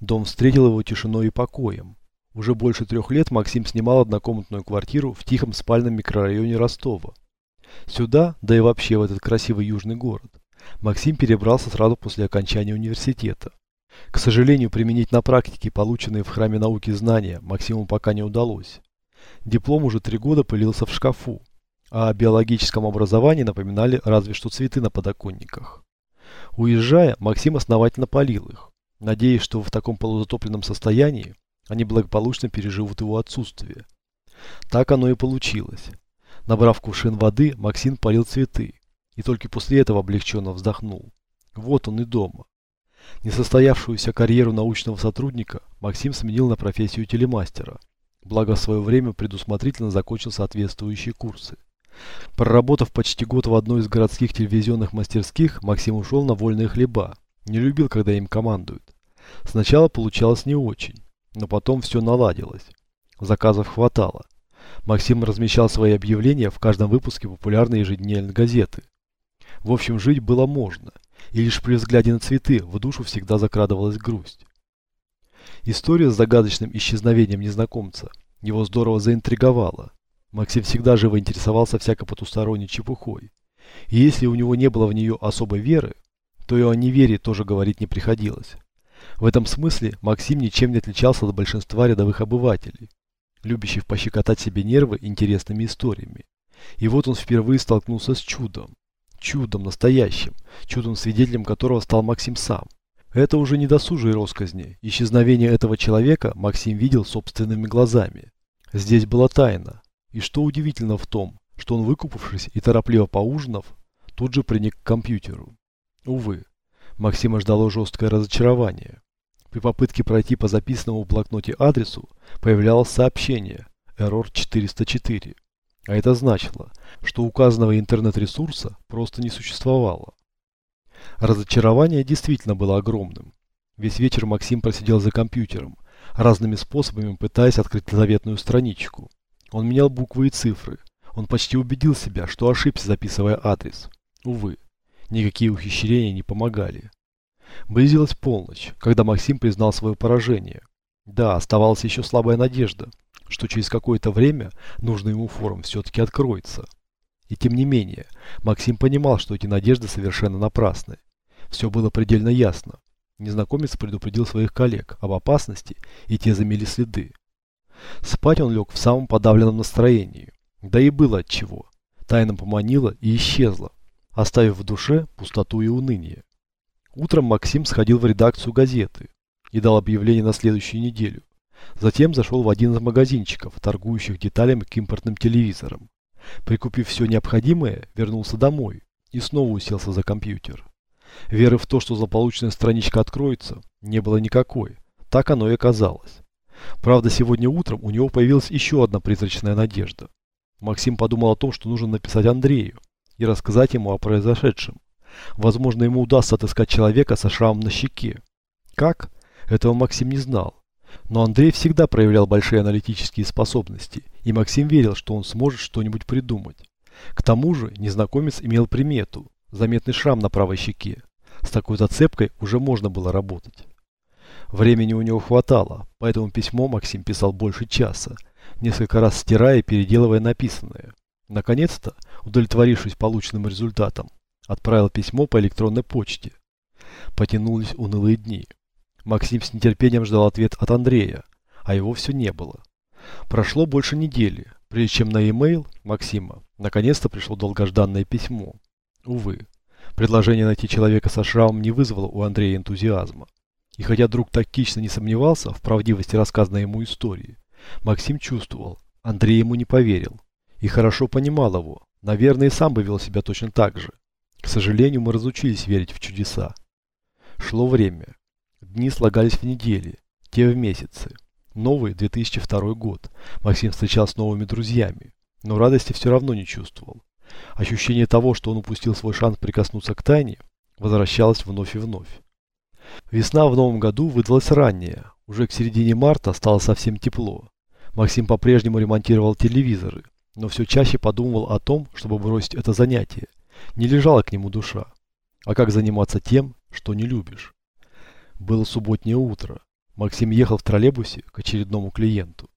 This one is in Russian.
Дом встретил его тишиной и покоем. Уже больше трех лет Максим снимал однокомнатную квартиру в тихом спальном микрорайоне Ростова. Сюда, да и вообще в этот красивый южный город, Максим перебрался сразу после окончания университета. К сожалению, применить на практике полученные в храме науки знания Максиму пока не удалось. Диплом уже три года пылился в шкафу, а о биологическом образовании напоминали разве что цветы на подоконниках. Уезжая, Максим основательно полил их, надеясь, что в таком полузатопленном состоянии они благополучно переживут его отсутствие. Так оно и получилось. Набрав кувшин воды, Максим полил цветы, и только после этого облегченно вздохнул. Вот он и дома. Несостоявшуюся карьеру научного сотрудника Максим сменил на профессию телемастера, благо в свое время предусмотрительно закончил соответствующие курсы. Проработав почти год в одной из городских телевизионных мастерских, Максим ушел на вольные хлеба. Не любил, когда им командуют. Сначала получалось не очень, но потом все наладилось. Заказов хватало. Максим размещал свои объявления в каждом выпуске популярной ежедневной газеты. В общем, жить было можно, и лишь при взгляде на цветы в душу всегда закрадывалась грусть. История с загадочным исчезновением незнакомца его здорово заинтриговала. Максим всегда живо интересовался всякой потусторонней чепухой. И если у него не было в нее особой веры, то и о неверии тоже говорить не приходилось. В этом смысле Максим ничем не отличался от большинства рядовых обывателей, любящих пощекотать себе нервы интересными историями. И вот он впервые столкнулся с чудом. Чудом настоящим, чудом свидетелем которого стал Максим сам. Это уже не досужие росказни. Исчезновение этого человека Максим видел собственными глазами. Здесь была тайна, и что удивительно в том, что он, выкупавшись и торопливо поужинав, тут же приник к компьютеру. Увы, Максима ждало жесткое разочарование. При попытке пройти по записанному в блокноте адресу появлялось сообщение «Error 404». А это значило, что указанного интернет-ресурса просто не существовало. Разочарование действительно было огромным. Весь вечер Максим просидел за компьютером, разными способами пытаясь открыть заветную страничку. Он менял буквы и цифры. Он почти убедил себя, что ошибся, записывая адрес. Увы, никакие ухищрения не помогали. Близилась полночь, когда Максим признал свое поражение. Да, оставалась еще слабая надежда, что через какое-то время нужный ему форум все-таки откроется. И тем не менее, Максим понимал, что эти надежды совершенно напрасны. Все было предельно ясно. Незнакомец предупредил своих коллег об опасности, и те замели следы. Спать он лег в самом подавленном настроении. Да и было от чего. Тайна поманила и исчезла, оставив в душе пустоту и уныние. Утром Максим сходил в редакцию газеты и дал объявление на следующую неделю. Затем зашел в один из магазинчиков, торгующих деталями к импортным телевизорам. Прикупив все необходимое, вернулся домой и снова уселся за компьютер. Веры в то, что злополучная страничка откроется, не было никакой. Так оно и оказалось. Правда, сегодня утром у него появилась еще одна призрачная надежда. Максим подумал о том, что нужно написать Андрею и рассказать ему о произошедшем. Возможно, ему удастся отыскать человека со шрамом на щеке. Как? Этого Максим не знал. Но Андрей всегда проявлял большие аналитические способности, и Максим верил, что он сможет что-нибудь придумать. К тому же, незнакомец имел примету, заметный шрам на правой щеке. С такой зацепкой уже можно было работать. Времени у него хватало, поэтому письмо Максим писал больше часа, несколько раз стирая и переделывая написанное. Наконец-то, удовлетворившись полученным результатом, отправил письмо по электронной почте. Потянулись унылые дни. Максим с нетерпением ждал ответ от Андрея, а его все не было. Прошло больше недели, прежде чем на e-mail Максима наконец-то пришло долгожданное письмо. Увы, предложение найти человека со шрамом не вызвало у Андрея энтузиазма. И хотя друг тактично не сомневался в правдивости рассказанной ему истории, Максим чувствовал, Андрей ему не поверил. И хорошо понимал его, наверное, и сам бы вел себя точно так же. К сожалению, мы разучились верить в чудеса. Шло время. Дни слагались в недели, те в месяцы. Новый 2002 год. Максим встречал с новыми друзьями, но радости все равно не чувствовал. Ощущение того, что он упустил свой шанс прикоснуться к тайне, возвращалось вновь и вновь. Весна в новом году выдалась ранняя. Уже к середине марта стало совсем тепло. Максим по-прежнему ремонтировал телевизоры, но все чаще подумывал о том, чтобы бросить это занятие. Не лежала к нему душа. А как заниматься тем, что не любишь? Было субботнее утро. Максим ехал в троллейбусе к очередному клиенту.